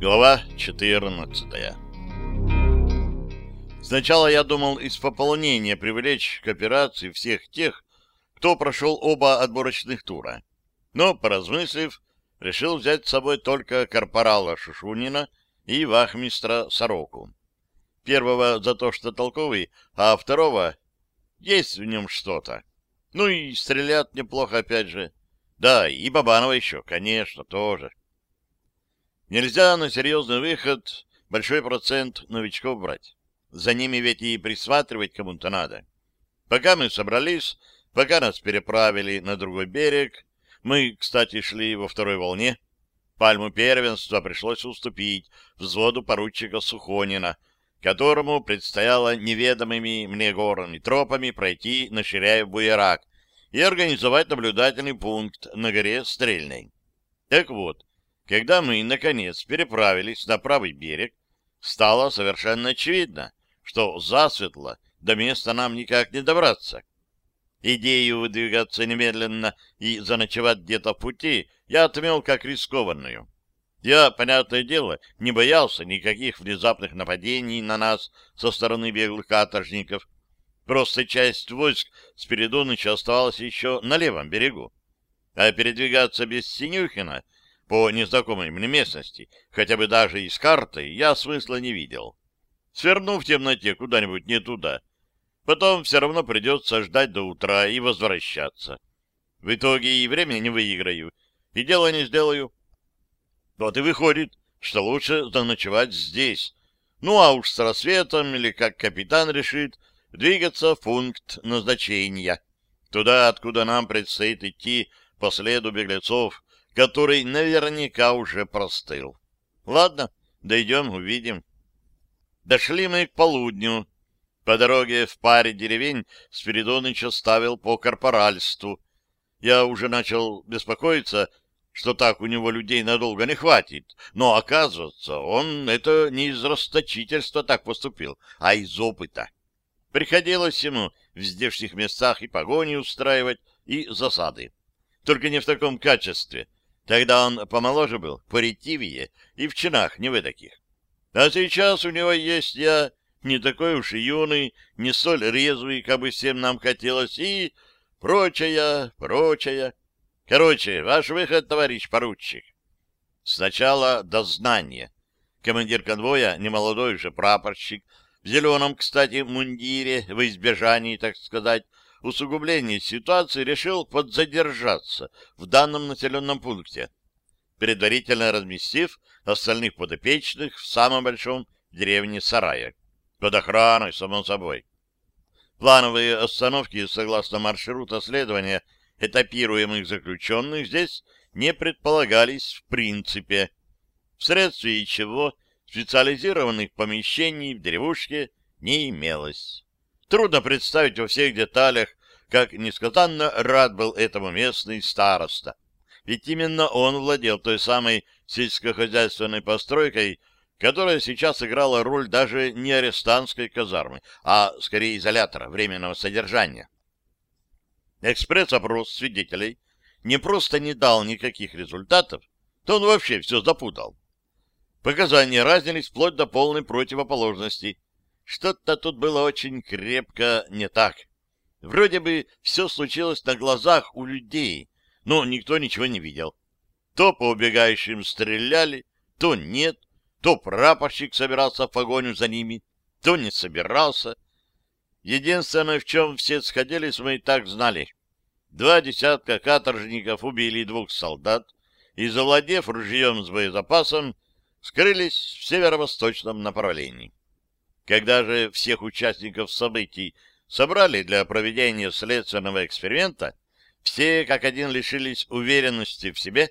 Глава 14 Сначала я думал из пополнения привлечь к операции всех тех, кто прошел оба отборочных тура. Но, поразмыслив, решил взять с собой только корпорала Шушунина и вахмистра Сороку. Первого за то, что толковый, а второго есть в нем что-то. Ну и стрелят неплохо опять же. Да, и Бабанова еще, конечно, тоже. Нельзя на серьезный выход большой процент новичков брать. За ними ведь и присматривать кому-то надо. Пока мы собрались, пока нас переправили на другой берег, мы, кстати, шли во второй волне, пальму первенства пришлось уступить взводу поручика Сухонина, которому предстояло неведомыми мне горными тропами пройти на Ширяев-Буерак и организовать наблюдательный пункт на горе Стрельной. Так вот, когда мы, наконец, переправились на правый берег, стало совершенно очевидно, что засветло до места нам никак не добраться. Идею выдвигаться немедленно и заночевать где-то в пути я отмел как рискованную. Я, понятное дело, не боялся никаких внезапных нападений на нас со стороны беглых каторжников. Просто часть войск Спиридоныча оставалась еще на левом берегу. А передвигаться без Синюхина — по незнакомой мне местности, хотя бы даже и с картой, я смысла не видел. Сверну в темноте куда-нибудь не туда. Потом все равно придется ждать до утра и возвращаться. В итоге и времени не выиграю, и дело не сделаю. Вот и выходит, что лучше заночевать здесь. Ну, а уж с рассветом, или как капитан решит, двигаться в пункт назначения. Туда, откуда нам предстоит идти по следу беглецов, который наверняка уже простыл. Ладно, дойдем, увидим. Дошли мы к полудню. По дороге в паре деревень Спиридоныч оставил по корпоральству. Я уже начал беспокоиться, что так у него людей надолго не хватит. Но, оказывается, он это не из расточительства так поступил, а из опыта. Приходилось ему в здешних местах и погони устраивать, и засады. Только не в таком качестве — Тогда он помоложе был, поретивее, и в чинах не вы таких. А сейчас у него есть я, не такой уж и юный, не столь резвый, как бы всем нам хотелось, и прочая, прочая. Короче, ваш выход, товарищ поручик. Сначала дознание. Командир конвоя, немолодой уже прапорщик, в зеленом, кстати, мундире, в избежании, так сказать, усугубления ситуации решил подзадержаться в данном населенном пункте, предварительно разместив остальных подопечных в самом большом деревне Сарая. Под охраной, само собой. Плановые остановки, согласно маршрута следования этапируемых заключенных, здесь не предполагались в принципе, вследствие чего специализированных помещений в деревушке не имелось. Трудно представить во всех деталях, как несказанно рад был этому местный староста. Ведь именно он владел той самой сельскохозяйственной постройкой, которая сейчас играла роль даже не арестантской казармы, а скорее изолятора временного содержания. Экспресс-опрос свидетелей не просто не дал никаких результатов, то он вообще все запутал. Показания разнились вплоть до полной противоположности. Что-то тут было очень крепко не так. Вроде бы все случилось на глазах у людей, но никто ничего не видел. То по убегающим стреляли, то нет, то прапорщик собирался в погоню за ними, то не собирался. Единственное, в чем все сходились, мы и так знали. Два десятка каторжников убили двух солдат и, завладев ружьем с боезапасом, скрылись в северо-восточном направлении. Когда же всех участников событий собрали для проведения следственного эксперимента, все как один лишились уверенности в себе,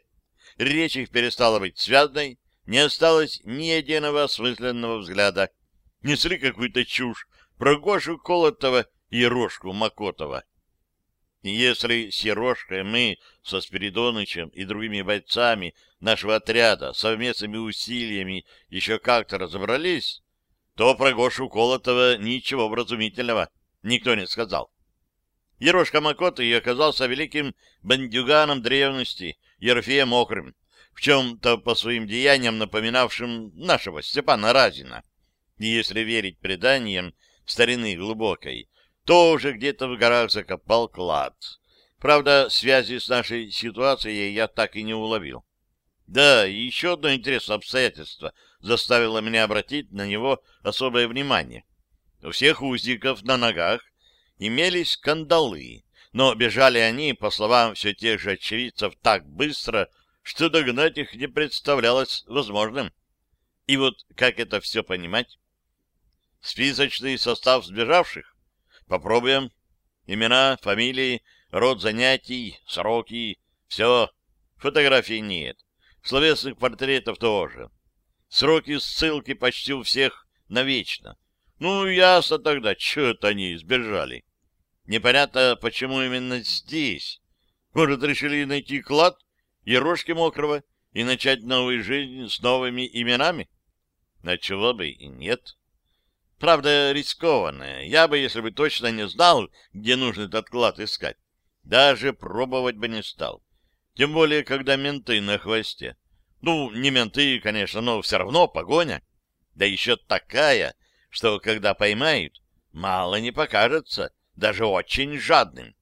речь их перестала быть связной, не осталось ни единого осмысленного взгляда. Несли какую-то чушь про Гошу Колотова и Рожку Макотова. Если с Ерошкой мы со Спиридонычем и другими бойцами нашего отряда совместными усилиями еще как-то разобрались, то про Гошу Колотова ничего вразумительного никто не сказал. Ерошка Макоты оказался великим бандюганом древности, Ерофеем Мокрым, в чем-то по своим деяниям напоминавшим нашего Степана Разина. И если верить преданиям старины глубокой, тоже где-то в горах закопал клад. Правда, связи с нашей ситуацией я так и не уловил. Да, и еще одно интересное обстоятельство заставило меня обратить на него особое внимание. У всех узников на ногах имелись кандалы, но бежали они, по словам все тех же очевидцев, так быстро, что догнать их не представлялось возможным. И вот как это все понимать? Списочный состав сбежавших? Попробуем. Имена, фамилии, род занятий, сроки. Все. Фотографий нет. Словесных портретов тоже. Сроки ссылки почти у всех навечно. Ну, ясно тогда, что это они сбежали. Непонятно, почему именно здесь. Может, решили найти клад Ерошки Мокрого и начать новую жизнь с новыми именами? На чего бы и нет. Правда, рискованная. Я бы, если бы точно не знал, где нужно этот клад искать, даже пробовать бы не стал. Тем более, когда менты на хвосте. Ну, не менты, конечно, но все равно погоня. Да еще такая, что когда поймают, мало не покажется, даже очень жадным.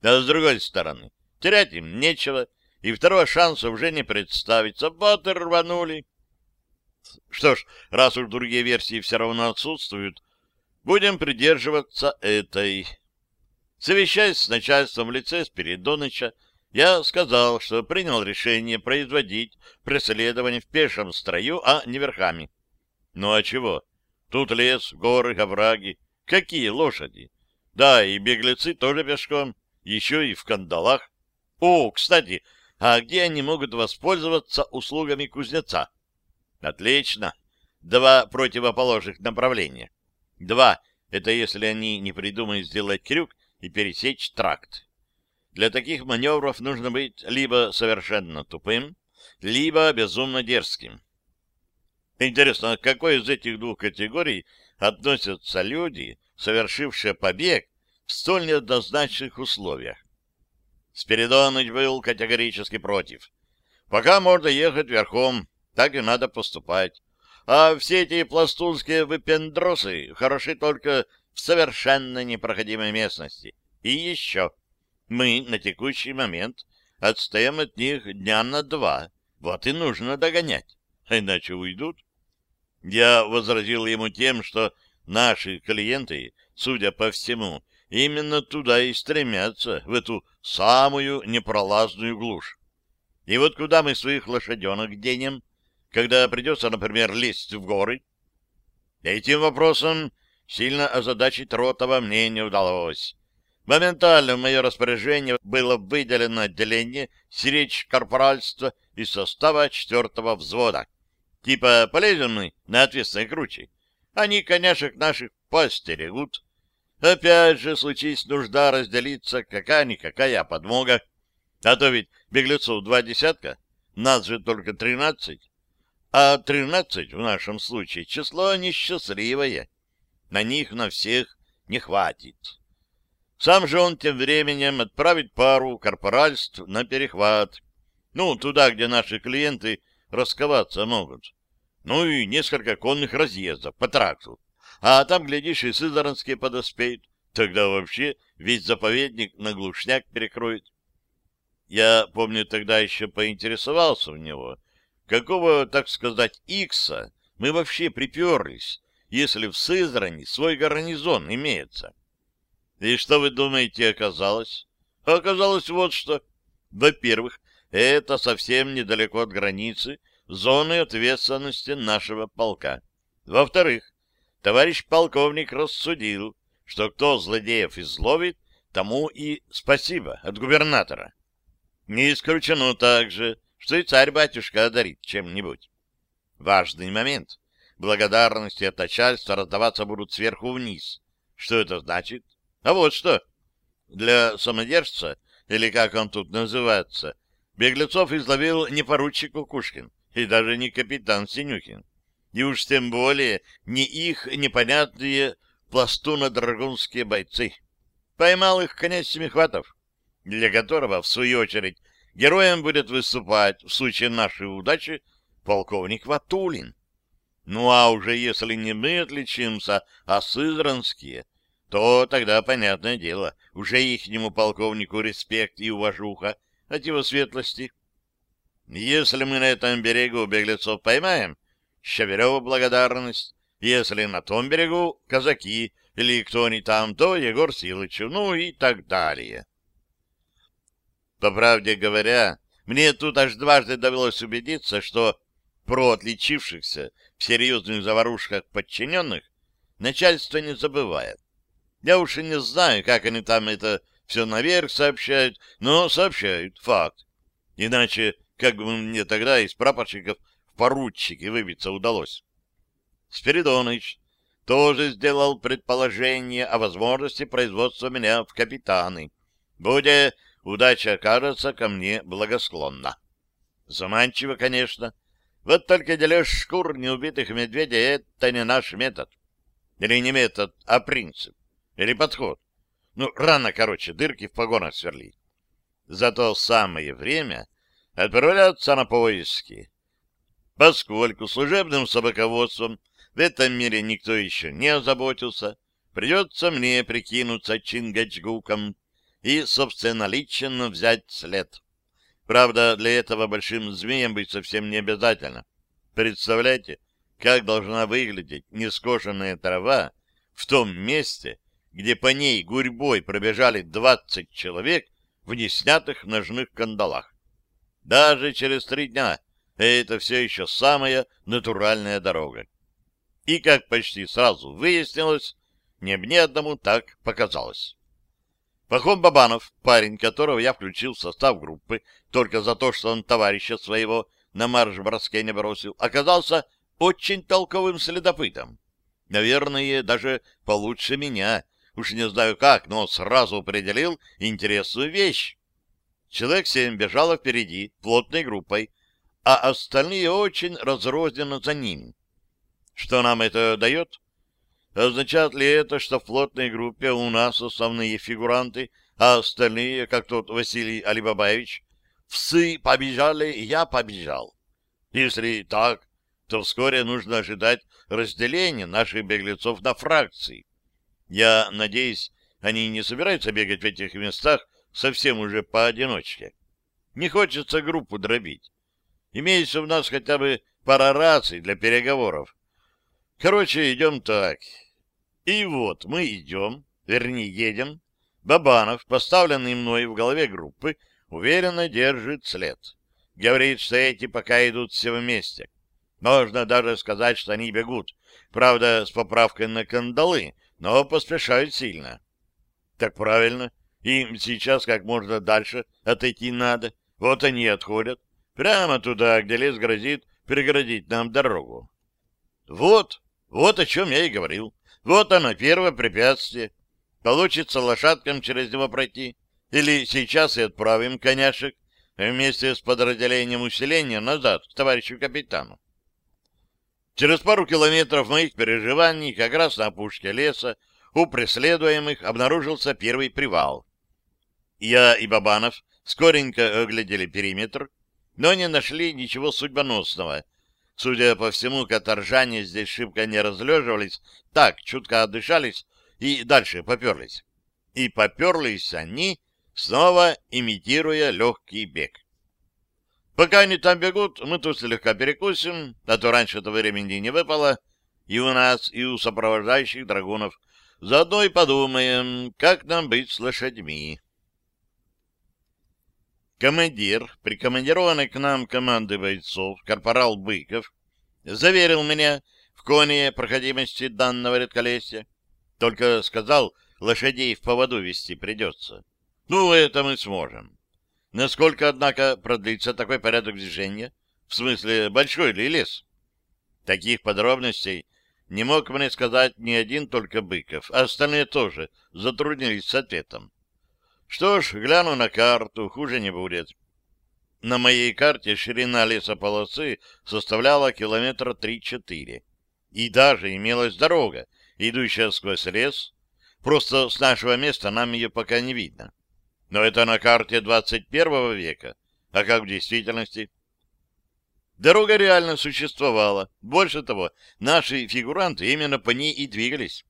А с другой стороны, терять им нечего, и второго шанса уже не представится. Вот и рванули. Что ж, раз уж другие версии все равно отсутствуют, будем придерживаться этой. Совещаясь с начальством в лице Спиридоныча, я сказал, что принял решение производить преследование в пешем строю, а не верхами. Ну а чего? Тут лес, горы, овраги. Какие лошади? Да, и беглецы тоже пешком, еще и в кандалах. О, кстати, а где они могут воспользоваться услугами кузнеца? Отлично. Два противоположных направления. Два — это если они не придумают сделать крюк и пересечь тракт. Для таких маневров нужно быть либо совершенно тупым, либо безумно дерзким. Интересно, к какой из этих двух категорий относятся люди, совершившие побег в столь неоднозначных условиях? Спиридоныч был категорически против. Пока можно ехать верхом, так и надо поступать. А все эти пластунские выпендросы хороши только в совершенно непроходимой местности. И еще. Мы на текущий момент отстаем от них дня на два. Вот и нужно догонять. А иначе уйдут. Я возразил ему тем, что наши клиенты, судя по всему, именно туда и стремятся, в эту самую непролазную глушь. И вот куда мы своих лошаденок денем? когда придется, например, лезть в горы? Этим вопросом сильно озадачить Ротова мне не удалось. Моментально в мое распоряжение было выделено отделение сиречь корпоральства из состава четвертого взвода. Типа полезем мы на ответственной круче. Они коняшек наших постерегут. Опять же, случись нужда разделиться, какая-никакая подмога. А то ведь беглецов два десятка, нас же только тринадцать а тринадцать в нашем случае число несчастливое. На них на всех не хватит. Сам же он тем временем отправит пару корпоральств на перехват. Ну, туда, где наши клиенты расковаться могут. Ну и несколько конных разъездов по тракту. А там, глядишь, и Сызранские подоспеют. Тогда вообще весь заповедник на глушняк перекроет. Я, помню, тогда еще поинтересовался у него — какого, так сказать, икса мы вообще приперлись, если в Сызрани свой гарнизон имеется? И что вы думаете оказалось? Оказалось вот что. Во-первых, это совсем недалеко от границы зоны ответственности нашего полка. Во-вторых, товарищ полковник рассудил, что кто злодеев изловит, тому и спасибо от губернатора. Не исключено также, что и царь-батюшка одарит чем-нибудь. Важный момент. Благодарности от начальства раздаваться будут сверху вниз. Что это значит? А вот что. Для самодержца, или как он тут называется, беглецов изловил не поручик Кукушкин и даже не капитан Синюхин. И уж тем более не их непонятные пластуно-драгунские бойцы. Поймал их князь Семихватов, для которого, в свою очередь, героем будет выступать в случае нашей удачи полковник Ватулин. Ну а уже если не мы отличимся, а сызранские, то тогда, понятное дело, уже ихнему полковнику респект и уважуха от его светлости. Если мы на этом берегу беглецов поймаем, Щевереву благодарность. Если на том берегу казаки или кто они там, то Егор Силычу, ну и так далее. По правде говоря, мне тут аж дважды довелось убедиться, что про отличившихся в серьезных заварушках подчиненных начальство не забывает. Я уж и не знаю, как они там это все наверх сообщают, но сообщают, факт. Иначе, как бы мне тогда из прапорщиков в поручики выбиться удалось. Спиридоныч тоже сделал предположение о возможности производства меня в капитаны. Будя удача окажется ко мне благосклонна. Заманчиво, конечно. Вот только дележ шкур неубитых медведей — это не наш метод. Или не метод, а принцип. Или подход. Ну, рано, короче, дырки в погонах сверлить. Зато самое время отправляться на поиски. Поскольку служебным собаководством в этом мире никто еще не озаботился, придется мне прикинуться Чингачгуком и собственнолично взять след. Правда, для этого большим змеем быть совсем не обязательно. Представляете, как должна выглядеть нескошенная трава в том месте, где по ней гурьбой пробежали двадцать человек в неснятых ножных кандалах. Даже через три дня это все еще самая натуральная дорога. И, как почти сразу выяснилось, не мне одному так показалось. Пахом Бабанов, парень, которого я включил в состав группы только за то, что он товарища своего на марш-броске не бросил, оказался очень толковым следопытом. Наверное, даже получше меня, Уж не знаю как, но сразу определил интересную вещь. Человек семь бежало впереди, плотной группой, а остальные очень разрозненно за ним. Что нам это дает? Означает ли это, что в плотной группе у нас основные фигуранты, а остальные, как тот Василий Алибабаевич, всы побежали, я побежал? Если так, то вскоре нужно ожидать разделения наших беглецов на фракции. Я надеюсь, они не собираются бегать в этих местах совсем уже поодиночке. Не хочется группу дробить. Имеется у нас хотя бы пара раций для переговоров. Короче, идем так. И вот мы идем, вернее, едем. Бабанов, поставленный мной в голове группы, уверенно держит след. Говорит, что эти пока идут все вместе. Можно даже сказать, что они бегут. Правда, с поправкой на кандалы, но поспешают сильно. Так правильно. Им сейчас как можно дальше отойти надо. Вот они отходят. Прямо туда, где лес грозит перегородить нам дорогу. Вот, вот о чем я и говорил. Вот оно, первое препятствие. Получится лошадкам через него пройти. Или сейчас и отправим коняшек вместе с подразделением усиления назад к товарищу капитану. Через пару километров моих переживаний, как раз на опушке леса, у преследуемых обнаружился первый привал. Я и Бабанов скоренько оглядели периметр, но не нашли ничего судьбоносного. Судя по всему, каторжане здесь шибко не разлеживались, так, чутко отдышались и дальше поперлись. И поперлись они, снова имитируя легкий бег. Пока они там бегут, мы тут слегка перекусим, а то раньше этого времени не выпало, и у нас, и у сопровождающих драгунов. Заодно и подумаем, как нам быть с лошадьми. Командир, прикомандированный к нам команды бойцов, корпорал Быков, заверил меня в коне проходимости данного редколесья. Только сказал, лошадей в поводу вести придется. Ну, это мы сможем. Насколько, однако, продлится такой порядок движения? В смысле, большой ли лес? Таких подробностей не мог мне сказать ни один только Быков, а остальные тоже затруднились с ответом. Что ж, гляну на карту, хуже не будет. На моей карте ширина лесополосы составляла километра три-четыре. И даже имелась дорога, идущая сквозь лес. Просто с нашего места нам ее пока не видно. Но это на карте 21 века. А как в действительности? Дорога реально существовала. Больше того, наши фигуранты именно по ней и двигались.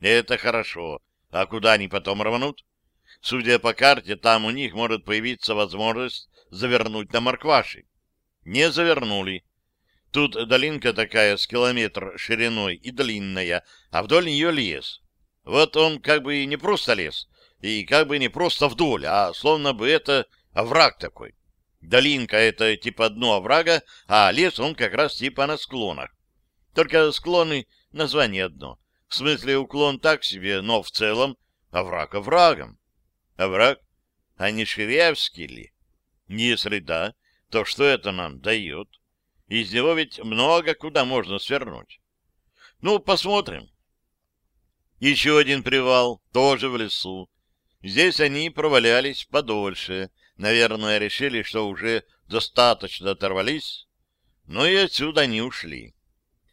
Это хорошо. А куда они потом рванут? Судя по карте, там у них может появиться возможность завернуть на Маркваши. Не завернули. Тут долинка такая с километр шириной и длинная, а вдоль нее лес. Вот он как бы и не просто лес, и как бы не просто вдоль, а словно бы это овраг такой. Долинка — это типа дно оврага, а лес он как раз типа на склонах. Только склоны — название одно. В смысле уклон так себе, но в целом овраг оврагом. Овраг? А не Ширяевский ли? Если да, то что это нам дает? Из него ведь много куда можно свернуть. Ну, посмотрим. Еще один привал, тоже в лесу. Здесь они провалялись подольше — Наверное, решили, что уже достаточно оторвались, но и отсюда они ушли.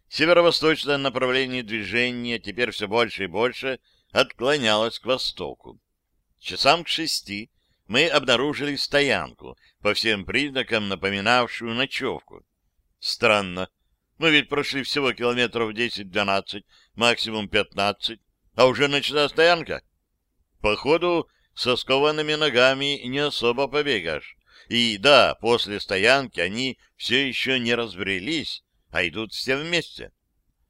Северо-восточное направление движения теперь все больше и больше отклонялось к востоку. Часам к шести мы обнаружили стоянку, по всем признакам напоминавшую ночевку. Странно. Мы ведь прошли всего километров 10-12, максимум 15, а уже начала стоянка. Походу, со скованными ногами не особо побегаешь. И да, после стоянки они все еще не разбрелись, а идут все вместе.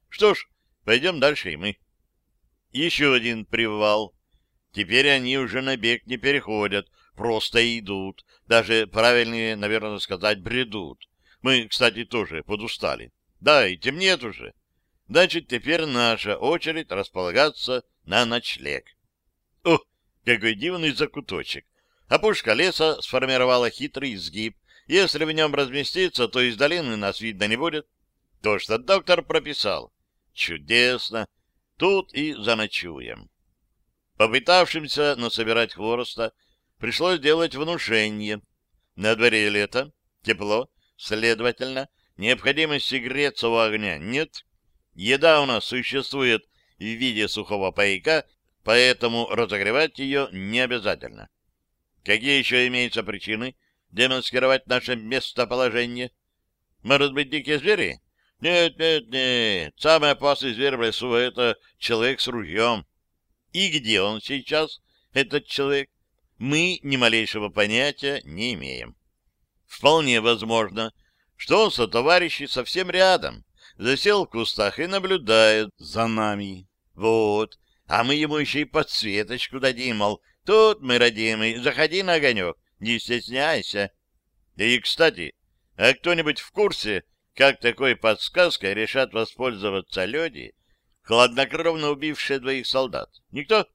Что ж, пойдем дальше и мы. Еще один привал. Теперь они уже на бег не переходят, просто идут. Даже правильнее, наверное, сказать, бредут. Мы, кстати, тоже подустали. Да, и темнеет уже. Значит, теперь наша очередь располагаться на ночлег. О, какой дивный закуточек. Опушка леса сформировала хитрый изгиб. Если в нем разместиться, то из долины нас видно не будет. То, что доктор прописал. Чудесно. Тут и заночуем. Попытавшимся насобирать хвороста, пришлось делать внушение. На дворе лето, тепло, следовательно, необходимости греться у огня нет. Еда у нас существует в виде сухого пайка поэтому разогревать ее не обязательно. Какие еще имеются причины демонстрировать наше местоположение? Может быть, дикие звери? Нет, нет, нет. Самый опасный зверь в лесу — это человек с ружьем. И где он сейчас, этот человек? Мы ни малейшего понятия не имеем. Вполне возможно, что он со товарищи совсем рядом, засел в кустах и наблюдает за нами. Вот, а мы ему еще и подсветочку дадим, мол, тут мы, родимый, заходи на огонек, не стесняйся. И, кстати, а кто-нибудь в курсе, как такой подсказкой решат воспользоваться люди, хладнокровно убившие двоих солдат? Никто?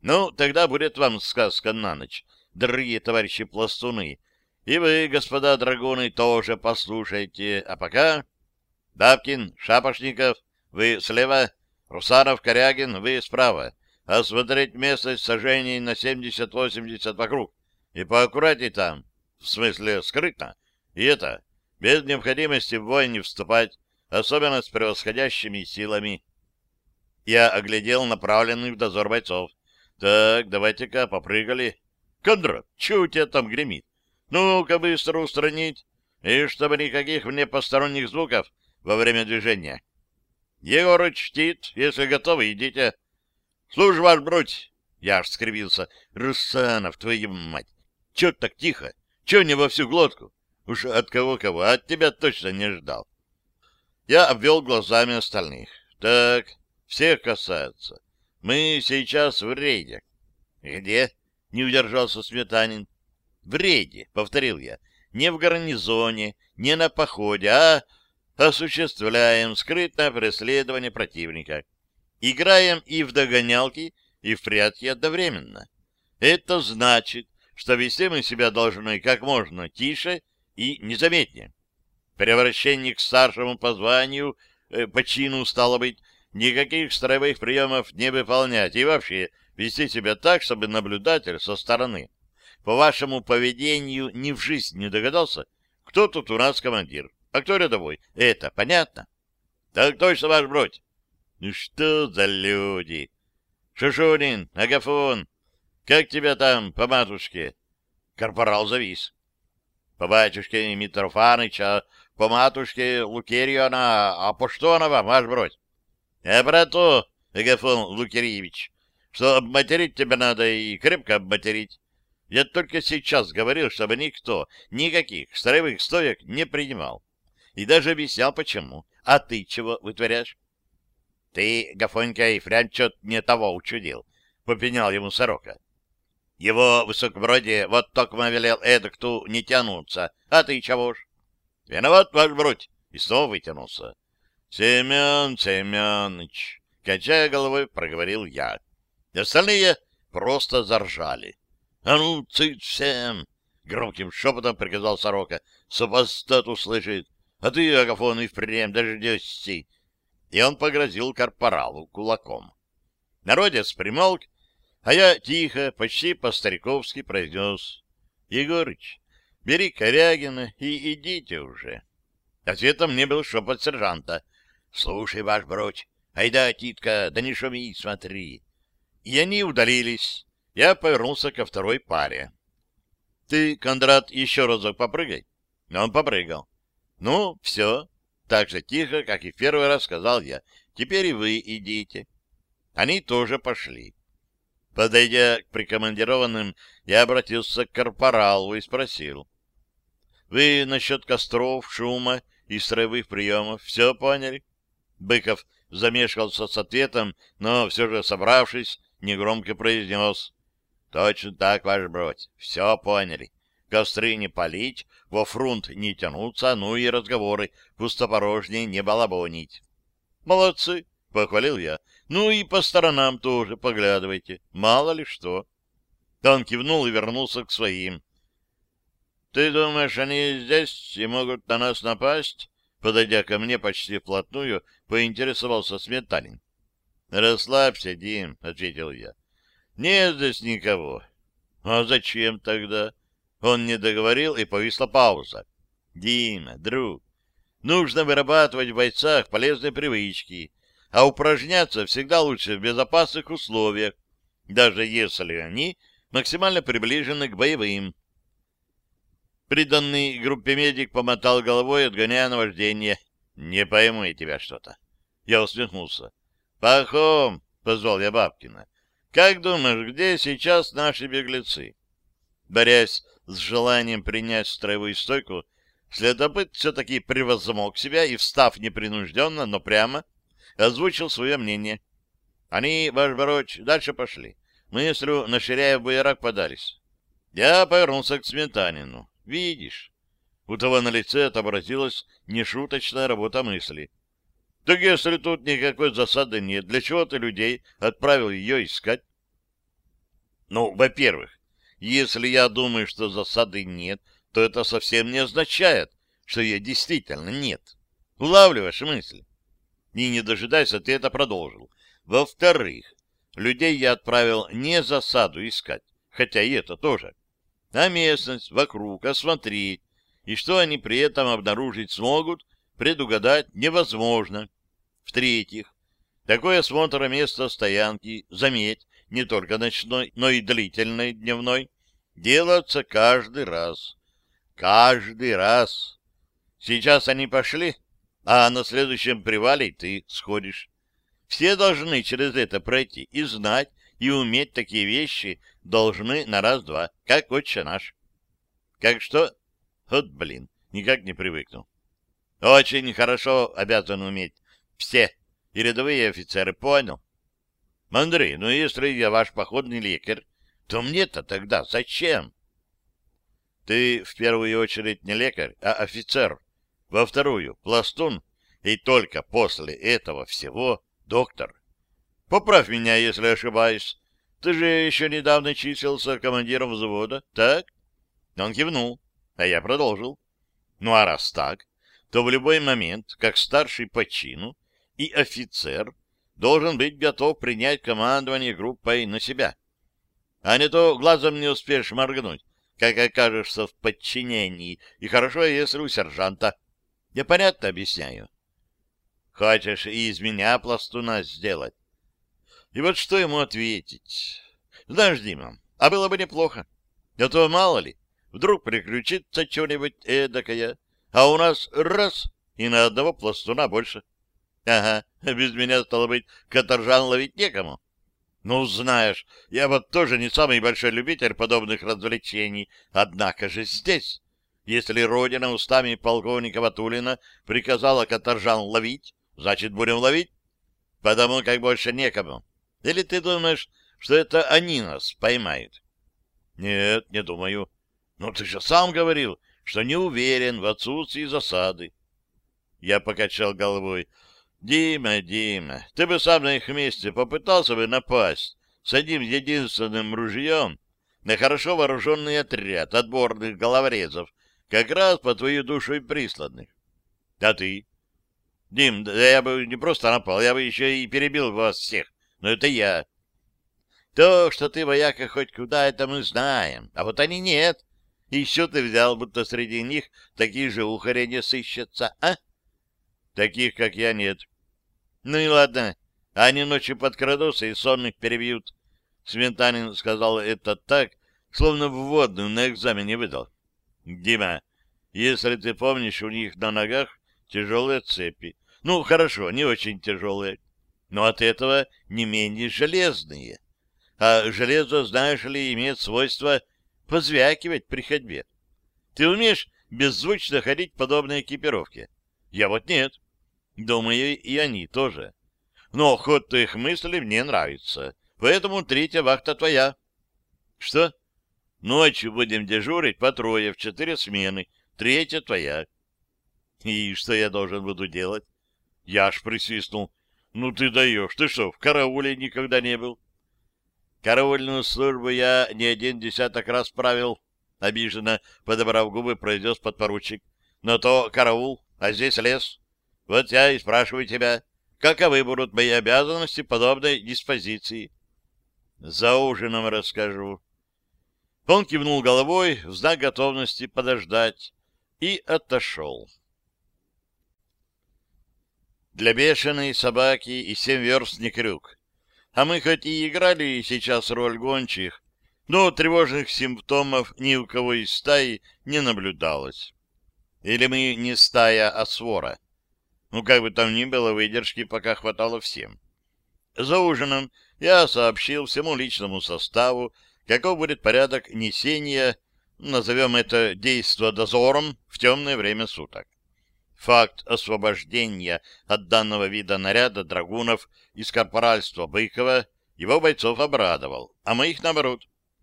Ну, тогда будет вам сказка на ночь, дорогие товарищи пластуны. И вы, господа драгуны, тоже послушайте. А пока... Бабкин, Шапошников, вы слева... Русанов, Корягин, вы справа. Осмотреть местность сожжений на 70-80 вокруг. И поаккуратней там. В смысле, скрытно. И это, без необходимости в бой не вступать, особенно с превосходящими силами. Я оглядел направленный в дозор бойцов. Так, давайте-ка попрыгали. Кондрат, что у тебя там гремит? Ну-ка быстро устранить. И чтобы никаких мне посторонних звуков во время движения. Егорыч чтит. Если готовы, идите. Служь, ваш бродь. Я аж скривился. Русанов, твою мать. Че так тихо? Че не во всю глотку? Уж от кого-кого, а от тебя точно не ждал. Я обвел глазами остальных. Так, всех касается. Мы сейчас в рейде. Где? Не удержался Сметанин. В рейде, повторил я. Не в гарнизоне, не на походе, а осуществляем скрытное преследование противника. Играем и в догонялки, и в прятки одновременно. Это значит, что вести мы себя должны как можно тише и незаметнее. Превращение к старшему по званию, э, по чину, стало быть, никаких строевых приемов не выполнять и вообще вести себя так, чтобы наблюдатель со стороны по вашему поведению ни в жизнь не догадался, кто тут у нас командир. А кто рядовой? Это понятно? Так точно, ваш бродь. Ну что за люди? Шишунин, Агафон, как тебя там по матушке? Корпорал завис. По батюшке Митрофаныча, по матушке Лукерьяна, а по что она вам, ваш бродь? А про то, Агафон Лукерьевич, что обматерить тебя надо и крепко обматерить. Я только сейчас говорил, чтобы никто никаких строевых стоек не принимал. И даже объяснял, почему. А ты чего вытворяешь? — Ты, Гафонька, и фрянь что-то не того учудил, — попенял ему сорока. — Его высокобродие вот только велел эдак ту не тянуться. А ты чего ж? — Виноват, ваш бродь. И снова вытянулся. — Семен Семенович, качая головой, проговорил я. Остальные просто заржали. — А ну, цыть всем! — громким шепотом приказал сорока. — Супостат услышит. А ты, Агафон, и впрямь дождешься. И он погрозил корпоралу кулаком. Народец примолк, а я тихо, почти по-стариковски произнес. — Егорыч, бери Корягина и идите уже. Ответом мне был шепот сержанта. — Слушай, ваш бродь, айда, Титка, да не шуми, смотри. И они удалились. Я повернулся ко второй паре. — Ты, Кондрат, еще разок попрыгай. Он попрыгал. — Ну, все. Так же тихо, как и в первый раз сказал я. Теперь и вы идите. Они тоже пошли. Подойдя к прикомандированным, я обратился к корпоралу и спросил. — Вы насчет костров, шума и строевых приемов все поняли? Быков замешкался с ответом, но все же, собравшись, негромко произнес. — Точно так, ваш бродь, все поняли. Костры не палить, во фрунт не тянуться, ну и разговоры пустопорожние не балабонить. — Молодцы, — похвалил я. — Ну и по сторонам тоже поглядывайте, мало ли что. Он кивнул и вернулся к своим. — Ты думаешь, они здесь и могут на нас напасть? Подойдя ко мне почти вплотную, поинтересовался Сметанин. — Расслабься, Дим, — ответил я. — Нет здесь никого. — А зачем тогда? Он не договорил, и повисла пауза. — Дима, друг, нужно вырабатывать в бойцах полезные привычки, а упражняться всегда лучше в безопасных условиях, даже если они максимально приближены к боевым. Приданный группе медик помотал головой, отгоняя наваждение. — Не пойму я тебя что-то. Я усмехнулся. — Пахом, — позвал я Бабкина, — как думаешь, где сейчас наши беглецы? Борясь с желанием принять строевую стойку, следопыт все-таки превозмог себя и, встав непринужденно, но прямо, озвучил свое мнение. Они, ваш Бороч, дальше пошли. Мыслю на Ширяев буерак подались. Я повернулся к Сметанину. Видишь, у того на лице отобразилась нешуточная работа мысли. Так если тут никакой засады нет, для чего ты людей отправил ее искать? Ну, во-первых, если я думаю, что засады нет, то это совсем не означает, что ее действительно нет. Улавливаешь мысль? И, не дожидаясь ответа, продолжил. Во-вторых, людей я отправил не засаду искать, хотя и это тоже а местность вокруг осмотреть, и что они при этом обнаружить смогут, предугадать невозможно. В-третьих, такой осмотр места стоянки, заметь, не только ночной, но и длительной дневной, делается каждый раз. Каждый раз. Сейчас они пошли, а на следующем привале ты сходишь. Все должны через это пройти и знать, и уметь такие вещи должны на раз-два, как отче наш. Как что? Вот, блин, никак не привыкну. Очень хорошо обязан уметь. Все. И рядовые офицеры, понял? Андрей, ну если я ваш походный лекарь, то мне-то тогда зачем? Ты в первую очередь не лекарь, а офицер. Во вторую — пластун. И только после этого всего — доктор. Поправь меня, если ошибаюсь. Ты же еще недавно числился командиром взвода, так? Он кивнул, а я продолжил. Ну а раз так, то в любой момент, как старший по чину и офицер, должен быть готов принять командование группой на себя. А не то глазом не успеешь моргнуть, как окажешься в подчинении, и хорошо, если у сержанта. Я понятно объясняю. Хочешь и из меня пластуна сделать? И вот что ему ответить? Знаешь, Дима, а было бы неплохо. А то, мало ли, Вдруг приключится что-нибудь эдакое, а у нас раз и на одного пластуна больше. Ага, без меня, стало быть, каторжан ловить некому. Ну, знаешь, я вот тоже не самый большой любитель подобных развлечений, однако же здесь, если Родина устами полковника Ватулина приказала каторжан ловить, значит, будем ловить, потому как больше некому. Или ты думаешь, что это они нас поймают? Нет, не думаю. Но ты же сам говорил, что не уверен в отсутствии засады. Я покачал головой. Дима, Дима, ты бы сам на их месте попытался бы напасть с одним единственным ружьем на хорошо вооруженный отряд отборных головорезов, как раз по твою душу и присланных. А ты? Дим, да я бы не просто напал, я бы еще и перебил вас всех. Но это я. То, что ты, вояка, хоть куда, это мы знаем. А вот они нет. И еще ты взял, будто среди них такие же ухари не сыщутся, а? Таких, как я, нет. Ну и ладно, они ночью подкрадутся и сонных перебьют. Свинтанин сказал это так, словно вводную на экзамене выдал. Дима, если ты помнишь, у них на ногах тяжелые цепи. Ну, хорошо, не очень тяжелые, но от этого не менее железные. А железо, знаешь ли, имеет свойство позвякивать при ходьбе. Ты умеешь беззвучно ходить в подобной экипировке? Я вот нет. Думаю, и они тоже. Но ход твоих мыслей мне нравится, поэтому третья вахта твоя. Что? Ночью будем дежурить по трое в четыре смены, третья твоя. И что я должен буду делать? Я аж присвистнул. Ну ты даешь, ты что, в карауле никогда не был? Караульную службу я не один десяток раз правил, обиженно подобрав губы, произнес подпоручик. Но то караул, а здесь лес. Вот я и спрашиваю тебя, каковы будут мои обязанности подобной диспозиции? За ужином расскажу. Он кивнул головой в знак готовности подождать и отошел. Для бешеной собаки и семь верст не крюк. А мы хоть и играли сейчас роль гончих, но тревожных симптомов ни у кого из стаи не наблюдалось. Или мы не стая, а свора. Ну, как бы там ни было, выдержки пока хватало всем. За ужином я сообщил всему личному составу, каков будет порядок несения, назовем это действо дозором, в темное время суток. Факт освобождения от данного вида наряда драгунов из корпоральства Быкова его бойцов обрадовал, а моих наоборот.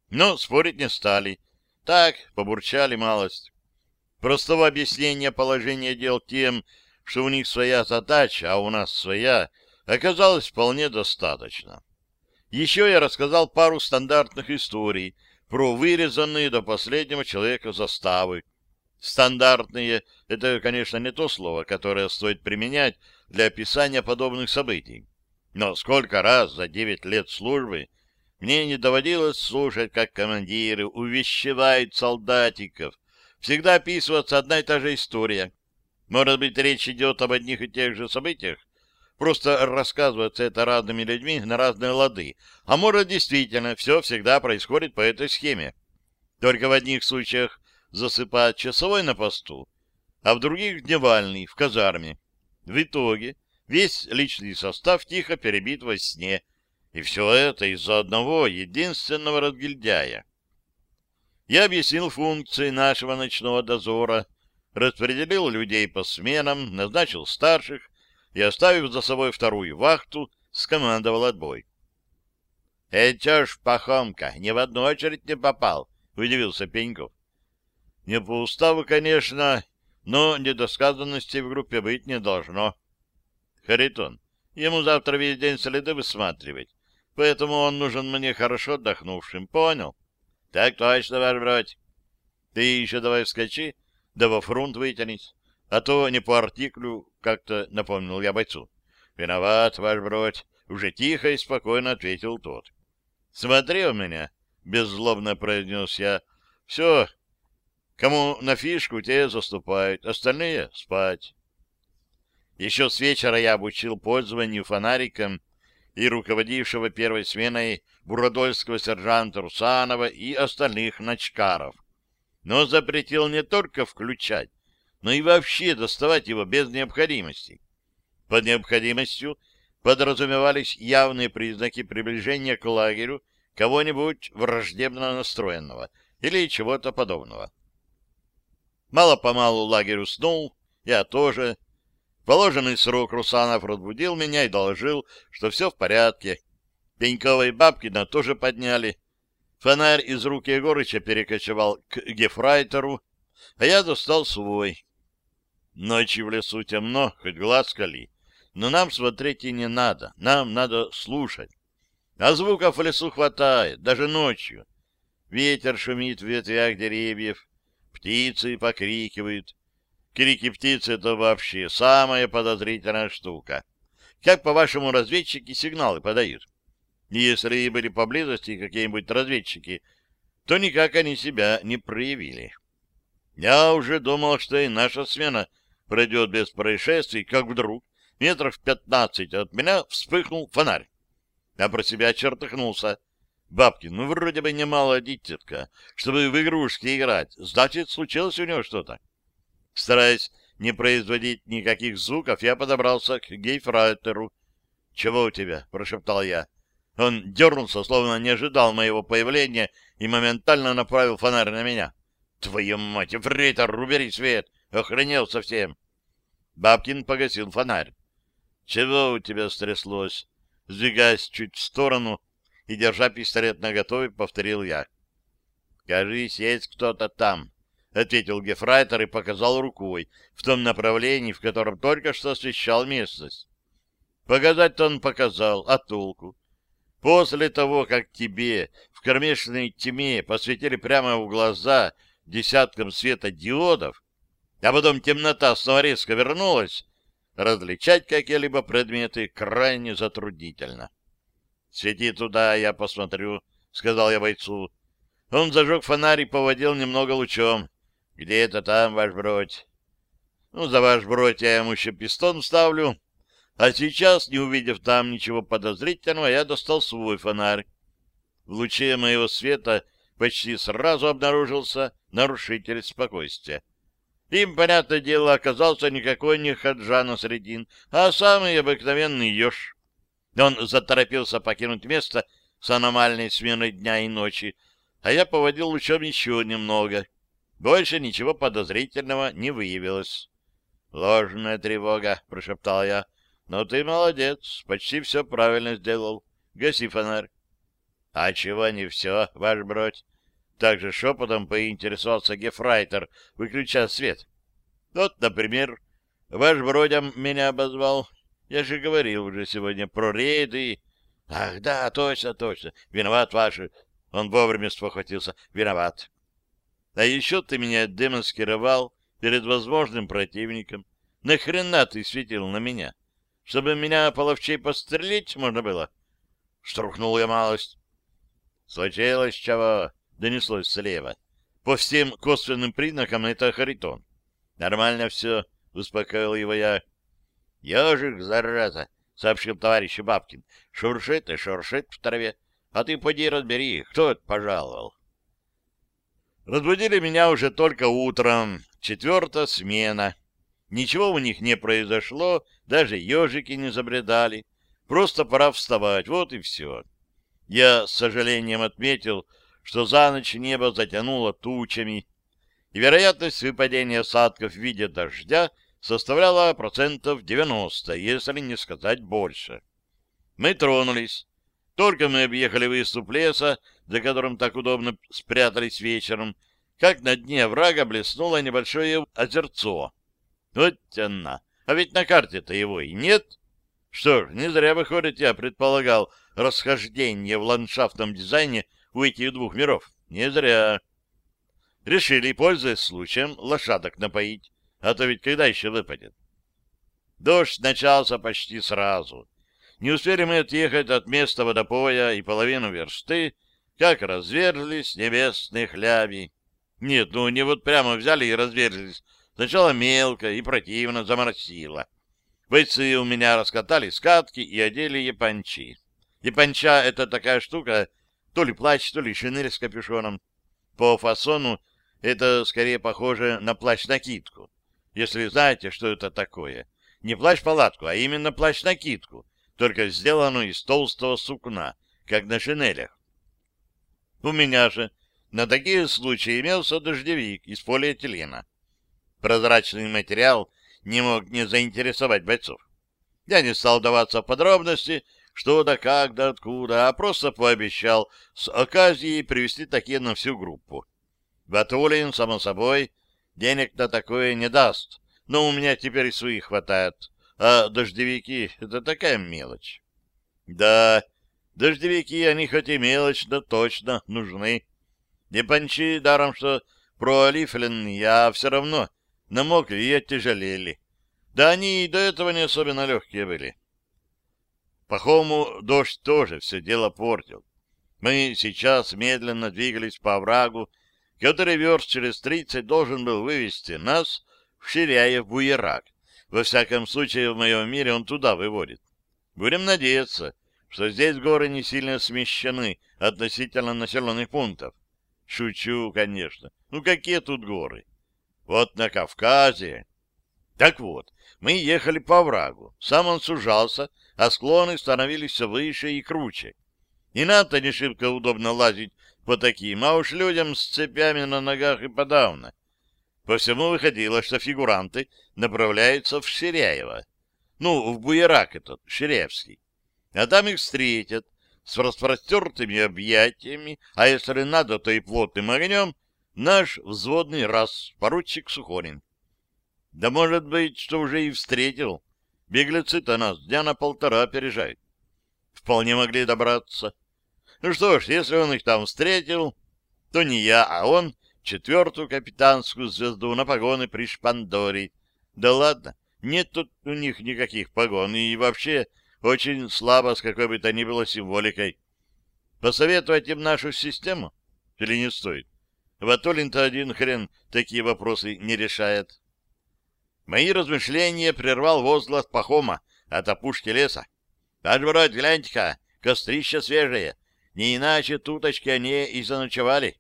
Но спорить не стали. Так, побурчали малость. Простого объяснения положения дел тем, что у них своя задача, а у нас своя, оказалось вполне достаточно. Еще я рассказал пару стандартных историй про вырезанные до последнего человека заставы. Стандартные — это, конечно, не то слово, которое стоит применять для описания подобных событий. Но сколько раз за девять лет службы мне не доводилось слушать, как командиры увещевают солдатиков. Всегда описывается одна и та же история. Может быть, речь идет об одних и тех же событиях, просто рассказывается это разными людьми на разные лады, а может, действительно, все всегда происходит по этой схеме. Только в одних случаях засыпает часовой на посту, а в других дневальный, в казарме. В итоге весь личный состав тихо перебит во сне, и все это из-за одного единственного разгильдяя. Я объяснил функции нашего ночного дозора — распределил людей по сменам, назначил старших и, оставив за собой вторую вахту, скомандовал отбой. — чё ж, Пахомка, ни в одну очередь не попал? — удивился Пеньков. — Не по уставу, конечно, но недосказанности в группе быть не должно. — Харитон, ему завтра весь день следы высматривать, поэтому он нужен мне хорошо отдохнувшим, понял? — Так точно, ваш бродь. Ты еще давай вскочи да во фронт вытянись. А то не по артиклю, как-то напомнил я бойцу. Виноват, ваш бродь, уже тихо и спокойно ответил тот. Смотри у меня, беззлобно произнес я. Все, кому на фишку, те заступают, остальные — спать. Еще с вечера я обучил пользованию фонариком и руководившего первой сменой буродольского сержанта Русанова и остальных ночкаров. Но запретил не только включать, но и вообще доставать его без необходимости. Под необходимостью подразумевались явные признаки приближения к лагерю кого-нибудь враждебно настроенного или чего-то подобного. Мало-помалу лагерь уснул, я тоже. положенный срок Русанов разбудил меня и доложил, что все в порядке. Пенькова и Бабкина тоже подняли. Фонарь из рук Егорыча перекочевал к гефрайтеру, а я достал свой. Ночью в лесу темно, хоть глаз кали. Но нам смотреть и не надо, нам надо слушать. А звуков в лесу хватает, даже ночью. Ветер шумит в ветвях деревьев, птицы покрикивают. Крики птиц — это вообще самая подозрительная штука. Как, по-вашему, разведчики сигналы подают? Если и были поблизости какие-нибудь разведчики, то никак они себя не проявили. Я уже думал, что и наша смена пройдет без происшествий, как вдруг метров пятнадцать от меня вспыхнул фонарь. Я про себя чертыхнулся. Бабки, ну вроде бы немало дитятка, чтобы в игрушки играть. Значит, случилось у него что-то. Стараясь не производить никаких звуков, я подобрался к гейфрайтеру. — Чего у тебя? — прошептал я. Он дернулся, словно не ожидал моего появления, и моментально направил фонарь на меня. — Твою мать, эфрейтор, убери свет! Охренел совсем! Бабкин погасил фонарь. — Чего у тебя стряслось? Сдвигаясь чуть в сторону и держа пистолет наготове, повторил я. — Кажись, есть кто-то там, — ответил Гефрайтер и показал рукой в том направлении, в котором только что освещал местность. Показать-то он показал, а толку? После того, как тебе в кромешной тьме посветили прямо в глаза десяткам светодиодов, а потом темнота снова резко вернулась, различать какие-либо предметы крайне затруднительно. — Свети туда, я посмотрю, — сказал я бойцу. Он зажег фонарь и поводил немного лучом. — Где это там, ваш бродь? — Ну, за ваш бродь я ему еще пистон вставлю. А сейчас, не увидев там ничего подозрительного, я достал свой фонарь. В луче моего света почти сразу обнаружился нарушитель спокойствия. Им, понятное дело, оказался никакой не Хаджан Средин, а самый обыкновенный еж. Он заторопился покинуть место с аномальной сменой дня и ночи, а я поводил лучом еще немного. Больше ничего подозрительного не выявилось. «Ложная тревога», — прошептал я. «Но ты молодец, почти все правильно сделал. Гаси фонарь». «А чего не все, ваш бродь?» Также шепотом поинтересовался Гефрайтер, выключая свет. Вот, например, ваш Бродям меня обозвал. Я же говорил уже сегодня про рейды. Ах, да, точно, точно. Виноват ваши. Он вовремя спохватился. Виноват. А еще ты меня демаскировал перед возможным противником. Нахрена ты светил на меня? Чтобы меня половчей пострелить можно было? Струхнул я малость. Случилось чего? донеслось слева. По всем косвенным признакам это Харитон. Нормально все, успокоил его я. Ежик, зараза, сообщил товарищ Бабкин. Шуршит и шуршит в траве. А ты поди разбери, кто это пожаловал. Разбудили меня уже только утром, четвертая смена. Ничего у них не произошло, даже ежики не забредали. Просто пора вставать, вот и все. Я с сожалением отметил, что за ночь небо затянуло тучами, и вероятность выпадения осадков в виде дождя составляла процентов 90, если не сказать больше. Мы тронулись. Только мы объехали выступ леса, за которым так удобно спрятались вечером, как на дне врага блеснуло небольшое озерцо. Вот она! А ведь на карте-то его и нет. Что ж, не зря, выходит, я предполагал расхождение в ландшафтном дизайне у этих двух миров. Не зря. Решили, пользуясь случаем, лошадок напоить, а то ведь когда еще выпадет? Дождь начался почти сразу. Не успели мы отъехать от места водопоя и половину версты, как разверзлись небесные хляби. Нет, ну не вот прямо взяли и разверзлись. Сначала мелко и противно заморосило. Бойцы у меня раскатали скатки и одели япончи. Японча — это такая штука, то ли плащ, то ли шинель с капюшоном. По фасону Это скорее похоже на плащ-накидку. Если знаете, что это такое. Не плащ-палатку, а именно плащ-накидку, только сделанную из толстого сукна, как на шинелях. У меня же на такие случаи имелся дождевик из полиэтилена. Прозрачный материал не мог не заинтересовать бойцов. Я не стал даваться в подробности, что да как да откуда, а просто пообещал с оказией привезти такие на всю группу. Батулин, само собой, денег на такое не даст, но у меня теперь и своих хватает, а дождевики — это такая мелочь. Да, дождевики, они хоть и мелочь, но точно нужны. Не пончи даром, что про Алифлин я все равно намокли и оттяжелели. Да они и до этого не особенно легкие были. Пахому дождь тоже все дело портил. Мы сейчас медленно двигались по оврагу, который верст через тридцать должен был вывести нас в Ширяев-Буерак. Во всяком случае, в моем мире он туда выводит. Будем надеяться, что здесь горы не сильно смещены относительно населенных пунктов. Шучу, конечно. Ну, какие тут горы? Вот на Кавказе. Так вот, мы ехали по врагу. Сам он сужался, а склоны становились все выше и круче. И нам-то не шибко удобно лазить по таким, а уж людям с цепями на ногах и подавно. По всему выходило, что фигуранты направляются в Ширяево. Ну, в Буерак этот, Ширяевский. А там их встретят с распростертыми объятиями, а если надо, то и плотным огнем, наш взводный раз, поручик Сухорин. Да может быть, что уже и встретил. Беглецы-то нас дня на полтора опережают. Вполне могли добраться. Ну что ж, если он их там встретил, то не я, а он четвертую капитанскую звезду на погоны пришпандорит. Да ладно, нет тут у них никаких погон, и вообще очень слабо с какой бы то ни было символикой. Посоветовать им нашу систему? Или не стоит? Ватолин-то один хрен такие вопросы не решает. Мои размышления прервал возглас Пахома от опушки леса. — брат, гляньте-ка, кострища свежие. Не иначе туточки они и заночевали.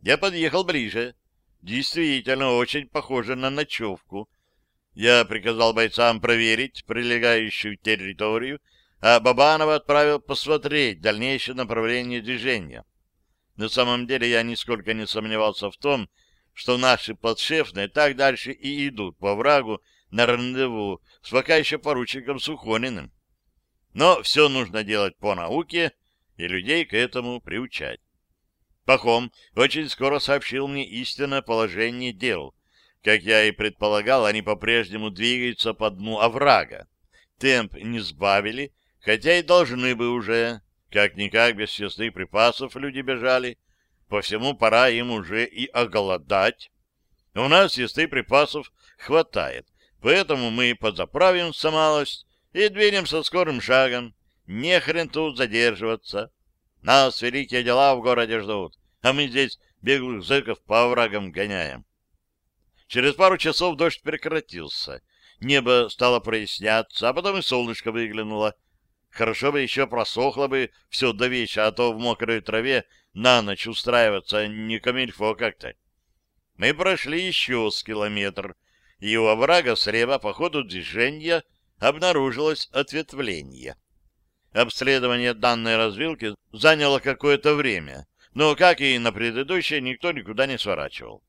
Я подъехал ближе. Действительно, очень похоже на ночевку. Я приказал бойцам проверить прилегающую территорию, а Бабанова отправил посмотреть дальнейшее направление движения. На самом деле я нисколько не сомневался в том, что наши подшефные так дальше и идут по врагу на рандеву с пока еще поручиком Сухониным. Но все нужно делать по науке и людей к этому приучать. Пахом очень скоро сообщил мне истинное положение дел. Как я и предполагал, они по-прежнему двигаются по дну оврага. Темп не сбавили, хотя и должны бы уже. Как-никак без съестных припасов люди бежали. По всему пора им уже и оголодать. У нас съестных припасов хватает, поэтому мы подзаправимся малость и двинемся скорым шагом. Не хрен тут задерживаться. Нас великие дела в городе ждут, а мы здесь беглых зэков по оврагам гоняем. Через пару часов дождь прекратился. Небо стало проясняться, а потом и солнышко выглянуло. Хорошо бы еще просохло бы все до вечера, а то в мокрой траве на ночь устраиваться не камильфо как-то. Мы прошли еще с километр, и у оврага слева по ходу движения обнаружилось ответвление. Обследование данной развилки заняло какое-то время, но, как и на предыдущее, никто никуда не сворачивал.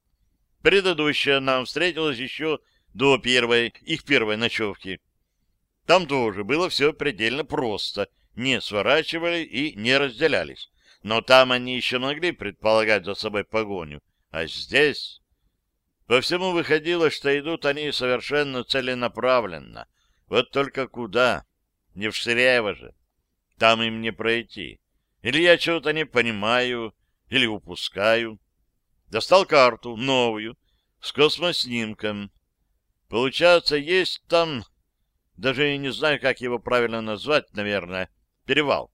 Предыдущая нам встретилась еще до первой, их первой ночевки. Там тоже было все предельно просто, не сворачивали и не разделялись. Но там они еще могли предполагать за собой погоню. А здесь... По всему выходило, что идут они совершенно целенаправленно. Вот только куда? Не в Ширяево же. Там им не пройти. Или я чего-то не понимаю, или упускаю. Достал карту, новую, с космоснимком. Получается, есть там... Даже не знаю, как его правильно назвать, наверное. Перевал.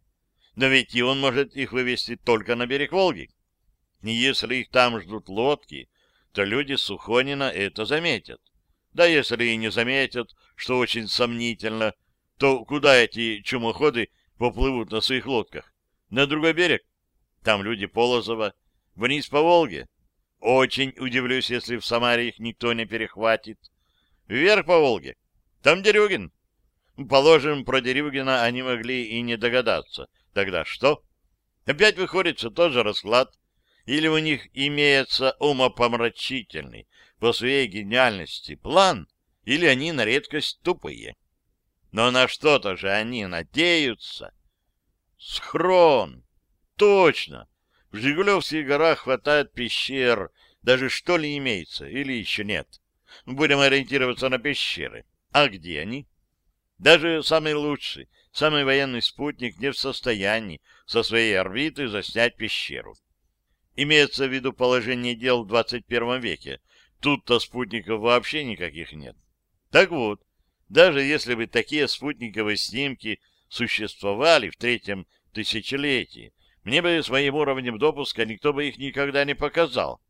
Но ведь и он может их вывести только на берег Волги. И если их там ждут лодки, то люди Сухонина это заметят. Да если и не заметят, что очень сомнительно, то куда эти чумоходы поплывут на своих лодках? На другой берег? Там люди Полозова. Вниз по Волге? Очень удивлюсь, если в Самаре их никто не перехватит. Вверх по Волге. Там Дерюгин. Положим, про Дерюгина они могли и не догадаться. Тогда что? Опять выходит, что тот же расклад. Или у них имеется умопомрачительный по своей гениальности план, или они на редкость тупые. Но на что-то же они надеются. Схрон! Точно! В Жигулевских горах хватает пещер, даже что ли имеется, или еще нет. Будем ориентироваться на пещеры. А где они? Даже самый лучший, самый военный спутник не в состоянии со своей орбиты заснять пещеру. Имеется в виду положение дел в 21 веке. Тут-то спутников вообще никаких нет. Так вот, даже если бы такие спутниковые снимки существовали в третьем тысячелетии, мне бы с моим уровнем допуска никто бы их никогда не показал.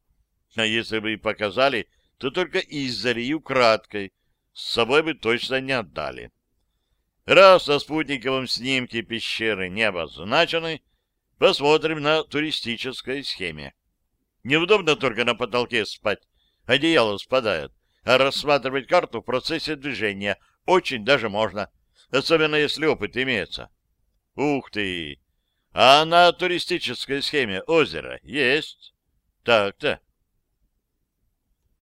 А если бы и показали, то только издали и украдкой, с собой бы точно не отдали. Раз на спутниковом снимке пещеры не обозначены, посмотрим на туристической схеме. Неудобно только на потолке спать, одеяло спадает, а рассматривать карту в процессе движения очень даже можно, особенно если опыт имеется. Ух ты! А на туристической схеме озеро есть? Так-то.